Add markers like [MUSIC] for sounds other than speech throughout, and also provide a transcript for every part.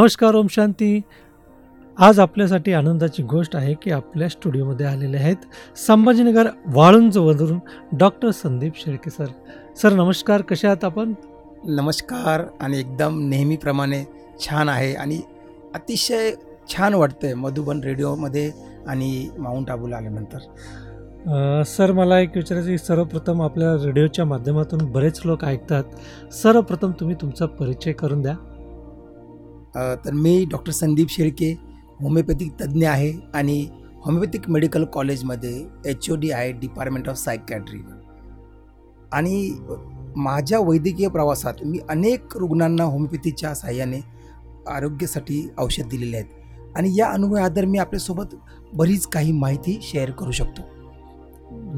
नमस्कार ओम शांती. आज आपल्यासाठी आनंदाची गोष्ट आहे की आपल्या स्टुडिओमध्ये आलेले आहेत Sambhajinagar वाळुंजवरून doctor Sandeep Shelke sir. Sir नमस्कार कसे आहात आपण? नमस्कार आणि एकदम नेहमीप्रमाणे छान आहे आणि अतिशय छान वाटतंय मधुबन रेडिओमध्ये आणि माउंट आबूला आल्यानंतर. सर मला एक विचारायचं की सर्वप्रथम आपल्या रेडिओच्या माध्यमातून बरेच लोक ऐकतात. सर्वप्रथम तुम्ही तुमचा परिचय करून द्या. तर मी डॉक्टर संदीप शेळके होमिओपॅथिक तज्ज्ञ आहे आणि होमिओपॅथिक मेडिकल कॉलेजमध्ये एच ओ डी आहे डिपार्टमेंट ऑफ सायकॅट्री आणि माझ्या वैद्यकीय प्रवासात मी अनेक रुग्णांना होमिओपॅथीच्या सहाय्याने आरोग्यासाठी औषध दिलेले आहेत. आणि या अनुभवाआधार मी आपल्यासोबत बरीच काही माहिती शेअर करू शकतो.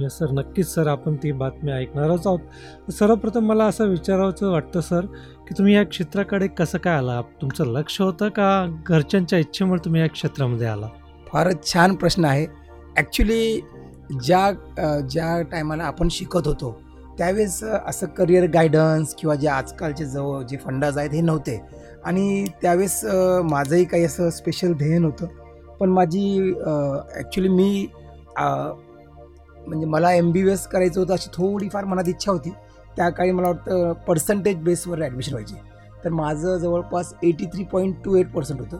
येस सर नक्कीच सर आपण ती बातमी ऐकणारच आहोत. सर्वप्रथम मला असं विचारावचं वाटतं सर की तुम्ही या क्षेत्राकडे कसं काय आला? तुमचं लक्ष होतं का? घरच्यांच्या इच्छेमुळे तुम्ही या क्षेत्रामध्ये आला? फारच छान प्रश्न आहे. ॲक्च्युली ज्या ज्या टायमाला आपण शिकत होतो त्यावेळेस असं करिअर गायडन्स किंवा जे आजकालचे जवळ जे फंडाज आहेत हे नव्हते. आणि त्यावेळेस माझंही काही असं स्पेशल ध्येय नव्हतं. पण माझी ॲक्च्युली मी म्हणजे मला एम बी बी एस करायचं होतं अशी थोडीफार मनात इच्छा होती. त्या काळी मला वाटतं पर्सेंटेज बेसवर ॲडमिशन व्हायची. तर माझं जवळपास eighty three point two eight percent होतं.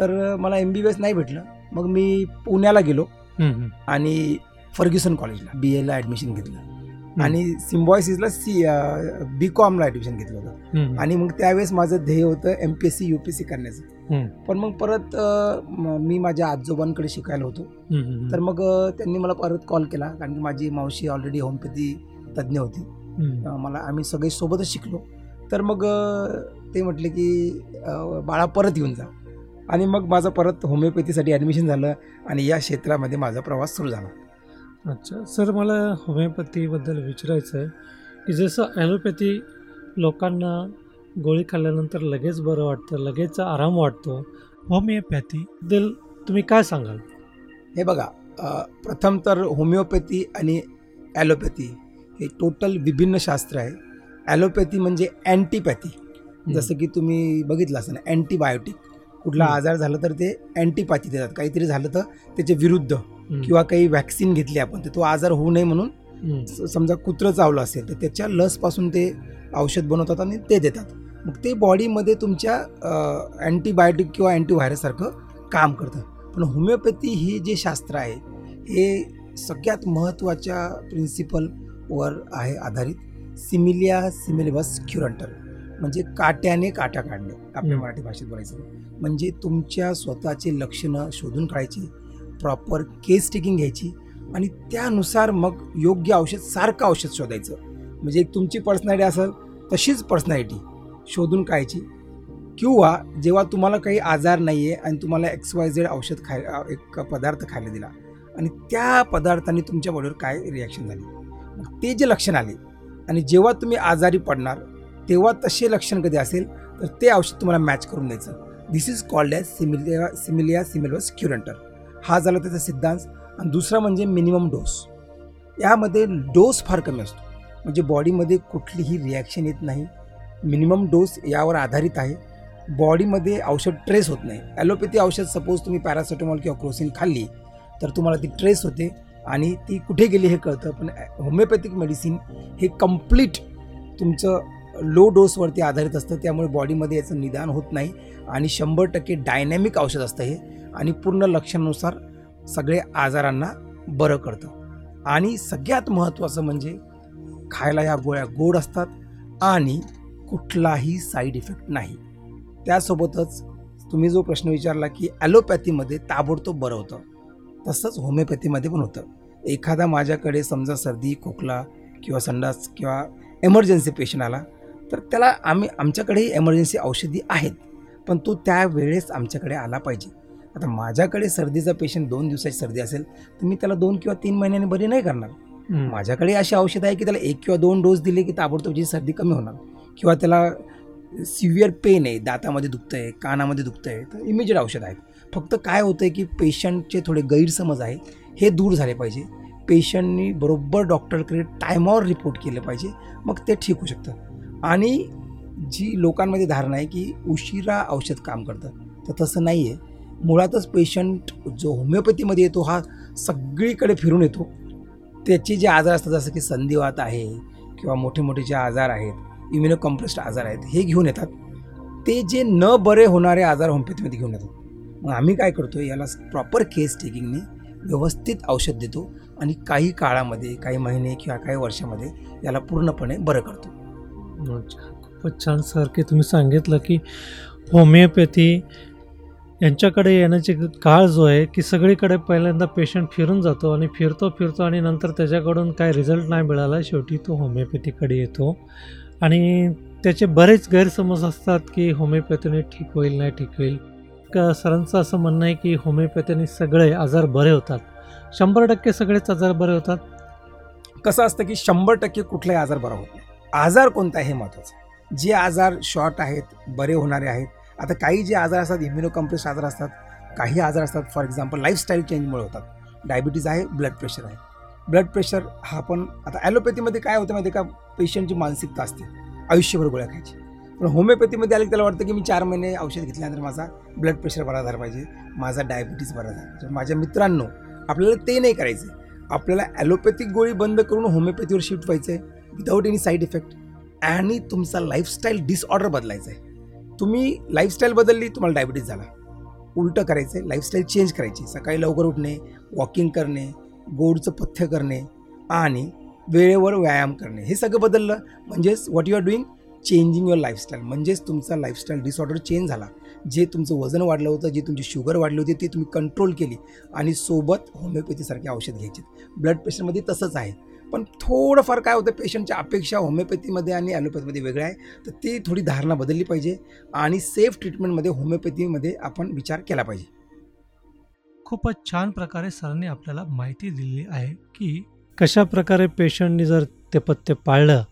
तर मला एम बी बी एस नाही भेटलं. मग मी पुण्याला गेलो. आणि फर्ग्युसन कॉलेजला बी एला ॲडमिशन घेतलं. आणि सिम्बॉयसिसला सी बी कॉमला ॲडमिशन घेतलं होतं. आणि मग त्यावेळेस माझं ध्येय होतं M P S C U P S C करण्याचं. पण मग परत म- माझ्या आजोबांकडे शिकायला होतो. तर मग त्यांनी मला परत कॉल केला. कारण की माझी मावशी ऑलरेडी होमिओपॅथी तज्ज्ञ होती. मला आम्ही सगळे सोबतच शिकलो. तर मग ते म्हटले की बाळा परत येऊन जा. आणि मग माझं परत होमिओपॅथीसाठी ॲडमिशन झालं. आणि या क्षेत्रामध्ये माझा प्रवास सुरू झाला. अच्छा. सर मला होमिओपॅथीबद्दल विचारायचं आहे की जसं ॲलोपॅथी लोकांना गोळी खाल्ल्यानंतर लगेच बरं वाटतं लगेच आराम वाटतो होमिओपॅथीबद्दल तुम्ही काय सांगाल? हे बघा प्रथम तर होमिओपॅथी आणि ॲलोपॅथी हे टोटल विभिन्न शास्त्र आहे. ॲलोपॅथी म्हणजे अँटीपॅथी. जसं की तुम्ही बघितलं असं ना अँटीबायोटिक. कुठला. आजार झाला तर ते अँटीपॅथी देतात. काहीतरी झालं तर त्याच्या विरुद्ध. किंवा काही व्हॅक्सिन घेतली आपण तर तो आजार होऊ नये म्हणून समजा कुत्रं चावलं असेल तर त्याच्या लसपासून ते औषध बनवतात आणि ते देतात. मग ते बॉडीमध्ये तुमच्या अँटीबायोटिक किंवा अँटीव्हायरससारखं काम करतं. पण होमिओपॅथी ही जे शास्त्र आहे हे सगळ्यात महत्त्वाच्या प्रिन्सिपलवर आहे आधारित. सिमिलिया सिमिलिबस क्युरंटर म्हणजे काट्याने काटा काढणे आपल्या. मराठी भाषेत बोलायचं. म्हणजे तुमच्या स्वतःचे लक्षणं शोधून काढायची प्रॉपर केस टेकिंग घ्यायची आणि त्यानुसार मग योग्य औषध सारखं औषध शोधायचं. म्हणजे एक तुमची पर्सनॅलिटी असेल तशीच पर्सनॅलिटी शोधून काढायची किंवा जेव्हा तुम्हाला काही आजार नाही आहे आणि तुम्हाला एक्स वाय झेड औषध खाय एक पदार्थ खायला दिला आणि त्या पदार्थाने तुमच्या बॉडीवर काय रिॲक्शन झाली? मग ते जे लक्षण आले आणि जेव्हा तुम्ही आजारी पडणार तेव्हा तसे लक्षण कधी असेल तर ते औषध तुम्हाला मॅच करून द्यायचं. दिस इज कॉल्ड ॲज सिमिलिया सिमिलिया सिमिलस क्युरंटर हा झाला त्याचा सिद्धांत. आणि दुसरा म्हणजे मिनिमम डोस यामध्ये डोस फार कमी असतो. म्हणजे बॉडीमध्ये कुठलीही रिॲक्शन येत नाही. मिनिमम डोस यावर आधारित आहे. बॉडीमध्ये औषध ट्रेस होत नाही. ॲलोपॅथी औषध सपोज तुम्ही पॅरासिटॅमॉल किंवा क्रोसिन खाल्ली तर तुम्हाला ती ट्रेस होते आणि ती कुठे गेली हे कळतं. पण होमिओपॅथिक मेडिसिन हे कंप्लीट तुमचं लो डोसवरती आधारित असतं त्यामुळे बॉडीमध्ये याचं निदान होत नाही आणि शंभर टक्के डायनॅमिक औषध असतं हे आणि पूर्ण लक्षणानुसार सगळे आजारांना बरं करतं. आणि सगळ्यात महत्त्वाचं म्हणजे खायला ह्या गोळ्या गोड असतात आणि कुठलाही साईड इफेक्ट नाही. त्यासोबतच तुम्ही जो प्रश्न विचारला की ॲलोपॅथीमध्ये ताबडतोब बरं होतं तसंच होमिओपॅथीमध्ये पण होतं. एखादा माझ्याकडे समजा सर्दी खोकला किंवा संडास किंवा एमर्जन्सी पेशंट आला तर त्याला आम्ही आमच्याकडेही एमर्जन्सी औषधी आहेत पण तो त्यावेळेस आमच्याकडे आला पाहिजे. आता माझ्याकडे सर्दीचा पेशंट दोन दिवसाची सर्दी असेल तर मी त्याला दोन किंवा तीन महिन्यांनी बरी नाही करणार. माझ्याकडे अशी औषधं आहे की त्याला एक किंवा दोन डोस दिले की ताबडतोब सर्दी कमी होणार. किंवा त्याला सिव्हिअर पेन आहे दातामध्ये दुखतं आहे कानामध्ये दुखतं आहे तर इमिजिएट औषध आहेत. फक्त काय होतं आहे की पेशंटचे थोडे गैरसमज आहे हे दूर झाले पाहिजे. पेशंटनी बरोबर डॉक्टरकडे टायमावर रिपोर्ट केलं पाहिजे मग ते ठीक होऊ शकतं. आणि जी लोकांमध्ये धारणा आहे की उशिरा औषध काम करतं तर तसं नाही आहे. मुळातच पेशंट जो होमिओपॅथीमध्ये येतो हा सगळीकडे फिरून येतो. त्याचे जे आजार असतात जसं की संधिवात आहे किंवा मोठे मोठे जे आजार आहेत इम्युनो कम्प्रेस्ड आजार आहेत हे घेऊन येतात. ते जे न बरे होणारे आजार होमिओपॅथीमध्ये घेऊन येतात. मग आम्ही काय करतो याला प्रॉपर केस टेकिंगने व्यवस्थित औषध देतो आणि काही काळामध्ये काही महिने किंवा काही वर्षामध्ये याला पूर्णपणे बरं करतो. अच्छा खूपच छान सारखे तुम्ही सांगितलं की होमिओपॅथी यांच्याकडे येण्याचे काळ जो आहे की सगळीकडे पहिल्यांदा पेशंट फिरून जातो आणि फिरतो फिरतो आणि नंतर त्याच्याकडून काय रिझल्ट नाही मिळाला शेवटी तो होमिओपॅथीकडे येतो. आणि त्याचे बरेच गैरसमज असतात की होमिओपॅथीने ठीक होईल नाही ठीक होईल. का सरांचं असं म्हणणं आहे की होमिओपॅथीने सगळे आजार बरे होतात. शंभर टक्के सगळेच आजार बरे होतात. कसं असतं की शंभर टक्के कुठलाही आजार बरा होत नाही. आजार कोणता आहे हे महत्त्वाचं आहे. जे आजार शॉर्ट आहेत बरे होणारे आहेत आता काही जे आजार असतात इम्युनो कम्प्रेस आजार असतात काही आजार असतात फॉर एक्झाम्पल लाईफस्टाईल चेंजमुळे होतात. डायबिटीज आहे ब्लड प्रेशर आहे. ब्लड प्रेशर हा पण आता ॲलोपॅथीमध्ये काय होतं माहिती आहे का? पेशंटची मानसिकता असते. आयुष्यभर गोळ्या खायची. पण होमिओपॅथीमध्ये आले की त्याला वाटतं की मी चार महिने औषध घेतल्यानंतर माझा ब्लड प्रेशर बरा झाला पाहिजे माझा डायबिटीज बरा झाला पाहिजे. माझ्या मित्रांनो आपल्याला ते नाही करायचं आपल्याला ॲलोपॅथिक गोळी बंद करून होमिओपॅथीवर शिफ्ट व्हायचं आहे विदाऊट एनी साईड इफेक्ट आणि तुमचा लाईफस्टाईल डिसऑर्डर बदलायचा आहे. तुम्ही लाईफस्टाईल बदलली तुम्हाला डायबिटीज झाला. उलटं करायचं आहे लाईफस्टाईल चेंज करायची. सकाळी लवकर उठणे वॉकिंग करणे गोडचं पथ्य करणे आणि वेळेवर व्यायाम करणे. हे सगळं बदललं म्हणजेच what you are doing changing your lifestyle म्हणजेच तुमचा लाईफस्टाईल डिसऑर्डर चेंज झाला. जे तुमचं वजन वाढलं होतं जे तुमची शुगर वाढली होती ती तुम्ही कंट्रोल केली आणि सोबत होमिओपॅथीसारखे औषध घ्यायचे. ब्लड प्रेशरमध्ये तसंच आहे. पण थोडंफार काय होतं पेशंटच्या अपेक्षा होमिओपॅथीमध्ये आणि ॲलोपॅथीमध्ये वेगळ्या आहे. तर ती थोडी धारणा बदलली पाहिजे आणि सेफ ट्रीटमेंटमध्ये होमिओपॅथीमध्ये आपण विचार केला पाहिजे. खूपच छान प्रकारे सरांनी आपल्याला माहिती दिली आहे की कशा प्रकारे पेशंटनी जर ते पथ्य पाळलं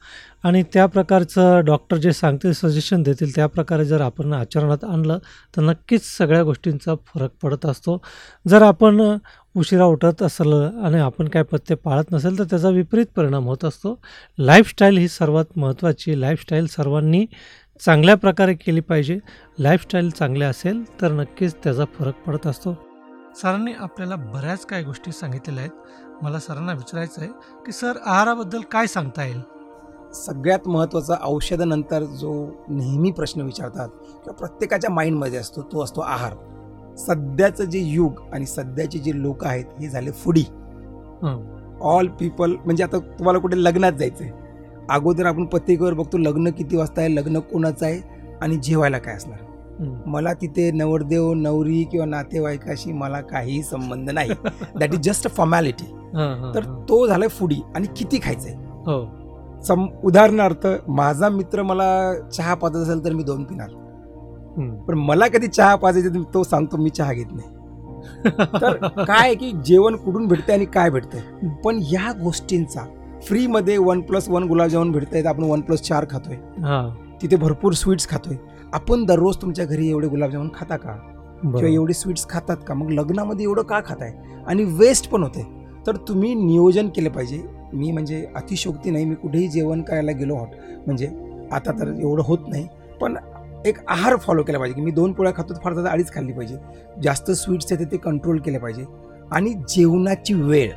आणि त्या प्रकारचं डॉक्टर जे सांगतील सजेशन देतील त्या प्रकारे जर आपण आचरणात आणलं तर नक्कीच सगळ्या गोष्टींचा फरक पडत असतो. जर आपण उशिरा उठत असेल आणि आपण काय पथ्य पाळत नसेल तर त्याचा विपरीत परिणाम होत असतो. लाईफस्टाईल ही सर्वात महत्त्वाची लाईफस्टाईल सर्वांनी चांगल्या प्रकारे केली पाहिजे. लाईफस्टाईल चांगली असेल तर नक्कीच त्याचा फरक पडत असतो. सरांनी आपल्याला बऱ्याच काही गोष्टी सांगितलेल्या आहेत. मला सरांना विचारायचं आहे की सर आहाराबद्दल काय सांगता येईल? सगळ्यात महत्त्वाचा औषधानंतर जो नेहमी प्रश्न विचारतात किंवा प्रत्येकाच्या माइंडमध्ये असतो तो असतो आहार. सध्याचं जे युग आणि सध्याचे जे लोक आहेत हे झाले फुडी. ऑल पीपल म्हणजे आता तुम्हाला कुठे लग्नात जायचं आहे अगोदर आपण पत्रिकेवर बघतो लग्न किती वाजता आहे लग्न कोणाचं आहे आणि जेवायला काय असणार. मला तिथे नवरदेव नवरी किंवा नातेवाईकाशी मला काही संबंध नाही. That is just a formality तर. तो झालाय फुडी आणि किती खायचंय? हो. सम उदाहरणार्थ माझा मित्र मला चहा पाजत असेल तर मी दोन पिणार. पण मला कधी चहा पाजायचं तो सांगतो मी चहा घेत नाही. तर काय आहे की जेवण कुठून भेटतंय आणि काय भेटतंय? पण या गोष्टींचा फ्रीमध्ये वन प्लस वन गुलाबजामुन भेटतंय तर आपण वन प्लस चार खातोय. हां. तिथे भरपूर स्वीट्स खातोय. आपण दररोज तुमच्या घरी एवढे गुलाबजामुन खाता का? किंवा. एवढे स्वीट्स खातात का? मग लग्नामध्ये एवढं का खाताय? आणि वेस्ट पण होते तर तुम्ही नियोजन केलं पाहिजे. मी म्हणजे अतिशोक्ती नाही मी कुठेही जेवण करायला गेलो हॉट म्हणजे आता तर एवढं होत नाही. पण एक आहार फॉलो केला पाहिजे की मी दोन पोळ्या खातो फार जास्त अडीच खाल्ली पाहिजे. जास्त स्वीट्स आहेत ते कंट्रोल केले पाहिजे. आणि जेवणाची वेळ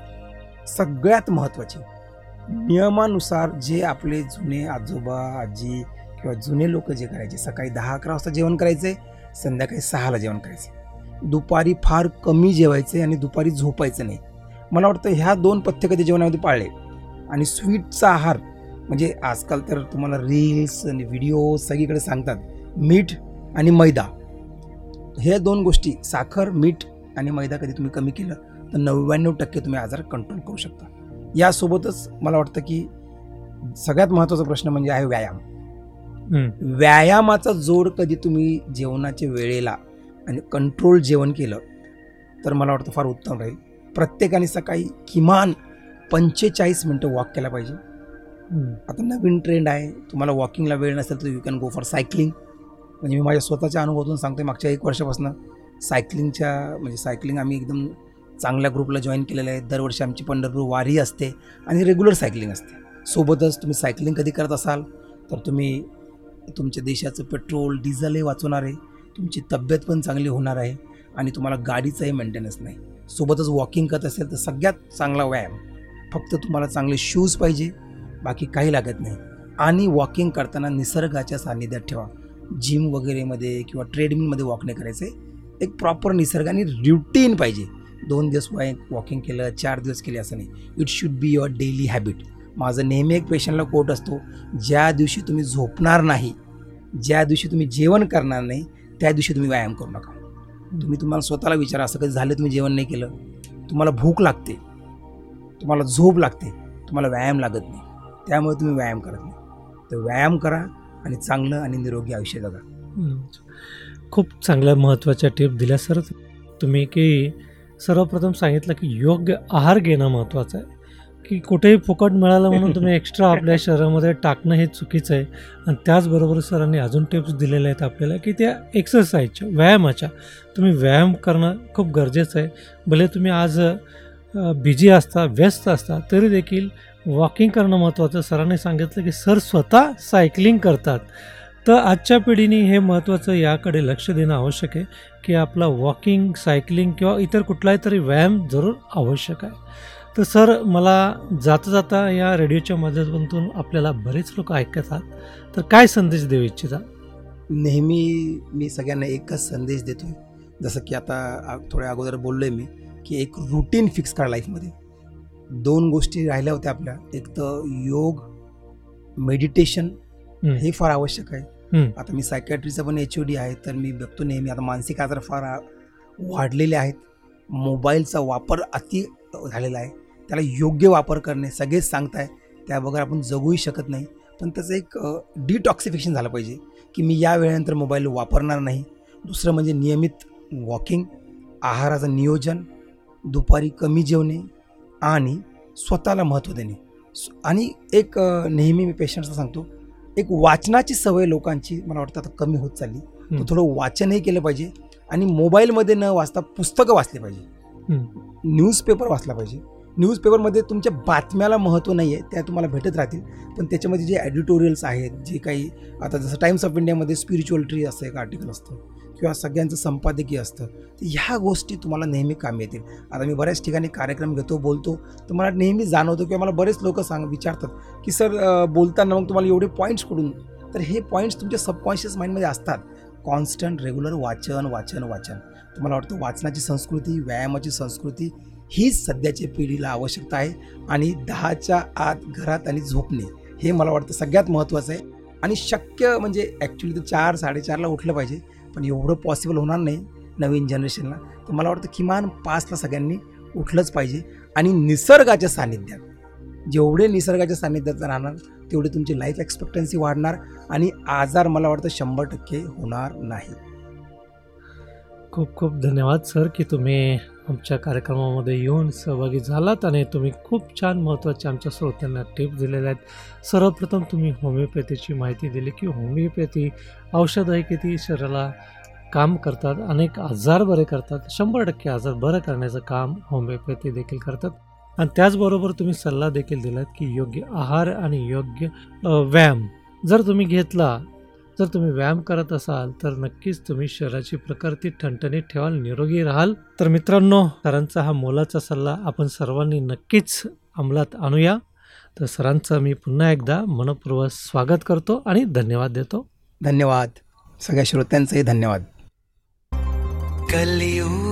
सगळ्यात महत्त्वाची. नियमानुसार जे आपले जुने आजोबा आजी किंवा जुने लोक जे करायचे सकाळी दहा अकरा वाजता जेवण करायचे संध्याकाळी सहाला जेवण करायचे. दुपारी फार कमी जेवायचे आणि दुपारी झोपायचं नाही. मला वाटतं ह्या दोन पथ्य कधी जेवणामध्ये पाळले. आणि स्वीटचा आहार म्हणजे आजकाल तर तुम्हाला रील्स आणि व्हिडिओ सगळीकडे सांगतात मीठ आणि मैदा. हे दोन गोष्टी साखर मीठ आणि मैदा कधी तुम्ही कमी केलं तर नव्याण्णव टक्के तुम्ही आजार कंट्रोल करू शकता. यासोबतच मला वाटतं की सगळ्यात महत्त्वाचा प्रश्न म्हणजे आहे व्यायाम. व्यायामाचा जोड कधी तुम्ही जेवणाच्या वेळेला आणि कंट्रोल जेवण केलं तर मला वाटतं फार उत्तम राहील. प्रत्येकाने सकाळी किमान पंचेचाळीस मिनटं वॉक केला पाहिजे. आता नवीन ट्रेंड आहे. तुम्हाला वॉकिंगला वेळ नसेल तर you can go for cycling म्हणजे मी माझ्या स्वतःच्या अनुभवातून सांगतो मागच्या एक वर्षापासून सायकलिंगच्या म्हणजे सायकलिंग आम्ही एकदम चांगल्या ग्रुपला जॉईन केलेलं आहे. दरवर्षी आमची पंढरपूर वारी असते आणि रेग्युलर सायकलिंग असते. सोबतच तुम्ही सायकलिंग कधी करत असाल तर तुम्ही तुमच्या देशाचं पेट्रोल डिझेलही वाचवणार आहे. तुमची तब्येत पण चांगली होणार आहे आणि तुम्हाला गाडीचाही मेंटेनन्स नाही. सोबतच वॉकिंग करत असेल तर सगळ्यात चांगला व्यायाम. फक्त तुम्हाला चांगले शूज पाहिजे बाकी काही लागत नाही. आणि वॉकिंग करताना निसर्गाच्या सान्निध्यात ठेवा. जिम वगैरेमध्ये किंवा ट्रेडमिलमध्ये वॉक नाही करायचं आहे एक प्रॉपर निसर्ग आणि रुटीन पाहिजे. दोन दिवस वाय वॉकिंग केलं चार दिवस केले असं नाही. It should be your daily habit माझं नेहमी एक पेशंटला कोट असतो ज्या दिवशी तुम्ही झोपणार नाही ज्या दिवशी तुम्ही जेवण करणार नाही त्या दिवशी तुम्ही व्यायाम करू नका. तुम्ही तुम्हाला स्वतःला विचारा असं कधी झालं तुम्ही जेवण नाही केलं? तुम्हाला भूक लागते. तुम्हाला झोप लागते. तुम्हाला व्यायाम लागत नाही. त्यामुळे तुम्ही व्यायाम करत नाही. तर व्यायाम करा आणि चांगलं आणि निरोगी आयुष्य जगा. खूप चांगल्या महत्त्वाच्या टिप दिल्या. सर तुम्ही की सर्वप्रथम सांगितलं की योग्य आहार घेणं महत्त्वाचं आहे. की कुठेही फुकट मिळालं म्हणून तुम्ही एक्स्ट्रा आपल्या [LAUGHS] शरीरामध्ये टाकणं हे चुकीचं आहे. आणि त्याचबरोबर सरांनी अजून टिप्स दिलेल्या आहेत आपल्याला की त्या एक्सरसाइजच्या व्यायामाच्या. तुम्ही व्यायाम करणं खूप गरजेचं आहे. भले तुम्ही आज बिझी असता व्यस्त असता तरी देखील वॉकिंग करणं महत्त्वाचं सरांनी सांगितलं की सर स्वतः सायकलिंग करतात. तर आजच्या पिढीने हे महत्त्वाचं याकडे लक्ष देणं आवश्यक आहे की आपला वॉकिंग सायकलिंग किंवा इतर कुठलाही तरी व्यायाम जरूर आवश्यक आहे. तर सर मला जाता जाता या रेडिओच्या माध्यमातून आपल्याला बरेच लोक ऐकतात. तर काय संदेश देऊ इच्छिता? नेहमी मी सगळ्यांना एकच संदेश देतोय. जसं की आता थोड्या अगोदर बोललो आहे मी की एक रुटीन फिक्स करा लाईफमध्ये दोन गोष्टी राहिल्या होत्या आपल्या. एक तर योग मेडिटेशन हं. फार आवश्यक आहे. आता मी सायकॅट्रीचा पण एच ओ डी आहे तर मी बघतो नेहमी आता मानसिक आजार फार वाढलेले आहेत. मोबाईलचा वापर अति झालेला आहे. त्याला योग्य वापर करणे सगळेच सांगताय त्याबगैर आपण जगूही शकत नाही. पण त्याचं एक डिटॉक्सिफिकेशन झालं पाहिजे की मी या वेळेनंतर मोबाईल वापरणार नाही. दुसरं म्हणजे नियमित वॉकिंग आहाराचं नियोजन दुपारी कमी जेवणे आणि स्वतःला महत्त्व देणे. आणि एक नेहमी मी पेशंट्सला सांगतो एक वाचनाची सवय लोकांची मला वाटतं आता कमी होत चालली. तर. थोडं वाचनही केलं पाहिजे आणि मोबाईलमध्ये न वाचता पुस्तकं वाचली पाहिजे. न्यूजपेपर वाचला पाहिजे. न्यूजपेपरमध्ये तुमच्या बातम्याला महत्त्व नाही आहे त्या तुम्हाला भेटत राहतील. पण त्याच्यामध्ये जे ॲडिटोरियल्स आहेत जे काही आता जसं टाइम्स ऑफ इंडियामध्ये स्पिरिच्युअल ट्री असं एक आर्टिकल असतं किंवा सगळ्यांचं संपादकीय असतं तर ह्या गोष्टी तुम्हाला नेहमी कामी येतील. आता मी बऱ्याच ठिकाणी कार्यक्रम घेतो बोलतो तर मला नेहमी जाणवतो किंवा मला बरेच लोक सांग विचारतात की सर बोलताना मग तुम्हाला एवढे पॉईंट्स कुठून? तर हे पॉईंट्स तुमच्या सबकॉन्शियस माइंडमध्ये असतात. कॉन्स्टंट रेग्युलर वाचन वाचन वाचन. तुम्हाला वाटतं वाचनाची संस्कृती व्यायामाची संस्कृती हीच सध्याच्या पिढीला आवश्यकता आहे आणि दहाच्या आत घरात आणि झोपणे हे मला वाटतं सगळ्यात महत्त्वाचं आहे. आणि शक्य म्हणजे ॲक्च्युली तर चार साडेचारला उठलं पाहिजे पण एवढं पॉसिबल होणार नाही नवीन जनरेशनला तर मला वाटतं किमान पाचला सगळ्यांनी उठलंच पाहिजे. आणि निसर्गाच्या सानिध्यात जेवढे निसर्गाच्या सानिध्यात राहणार तेवढे तुमची लाईफ एक्सपेक्टन्सी वाढणार आणि आजार मला वाटतं शंभर टक्के होणार नाही. खूप खूप धन्यवाद सर की तुम्ही आमच्या कार्यक्रमामध्ये येऊन सहभागी झालात आणि तुम्ही खूप छान महत्त्वाचे आमच्या श्रोत्यांना टिप्स दिलेल्या आहेत. सर्वप्रथम तुम्ही होमिओपॅथीची माहिती दिली की होमिओपॅथी औषध आहे की ती शरीराला काम करतात अनेक आजार बरे करतात शंभर टक्के आजार बरं करण्याचं काम होमिओपॅथी देखील करतात. आणि त्याचबरोबर तुम्ही सल्ला देखील दिलात की योग्य आहार आणि योग्य व्यायाम जर तुम्ही घेतला जर तुम्ही व्यायाम करत असाल तर नक्कीच तुम्ही शरीराची प्रकृती ठणठणीत ठेवाल निरोगी राहाल. तर मित्रांनो सरांचा हा मोलाचा सल्ला आपण सर्वांनी नक्कीच अंमलात आणूया. तर सरांचं मी पुन्हा एकदा मनपूर्वक स्वागत करतो आणि धन्यवाद देतो. धन्यवाद. सगळ्या श्रोत्यांचंही धन्यवाद. कलियुगाची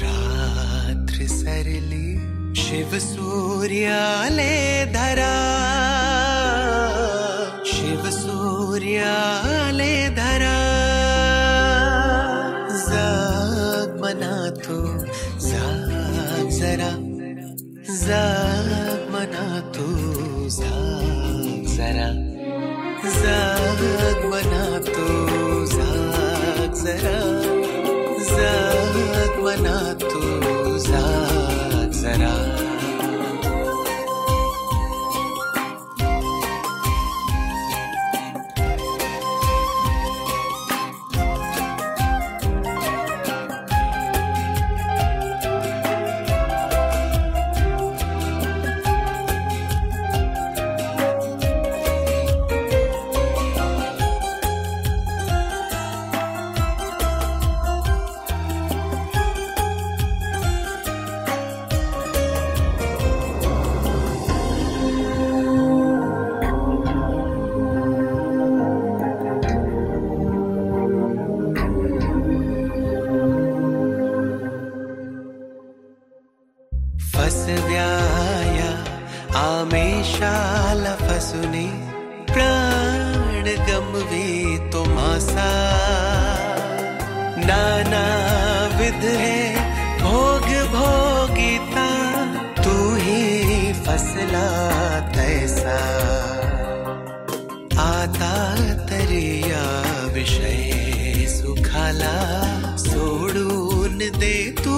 रात्र सरली शिव सूर्याले धरा. शिव सूर्याले धरा. जाग मना तू जाग जरा. जाग मना तू जाग जरा. जाग मना तू जाग जरा. जाग मना तू आता तरी या विषय सुखाला सोडून दे तू.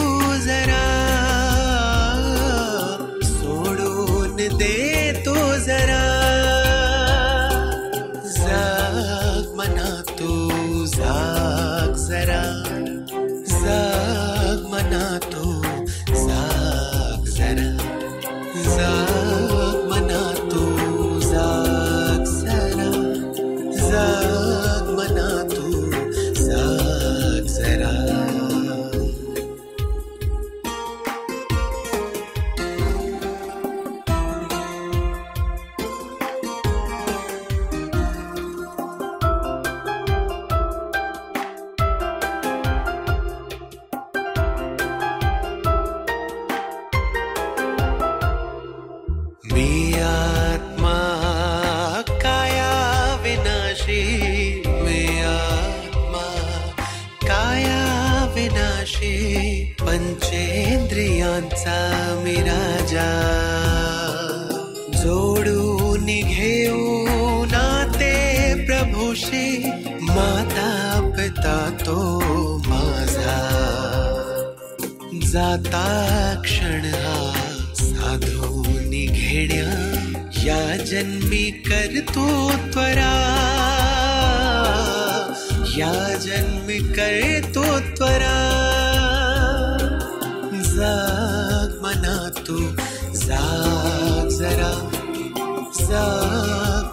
तो माझा. जाता क्षण हा साधून घेण्या या जन्मी करतो त्वरा. या जन्मी करतो त्वरा. जाग मना तू जाग जरा. जाग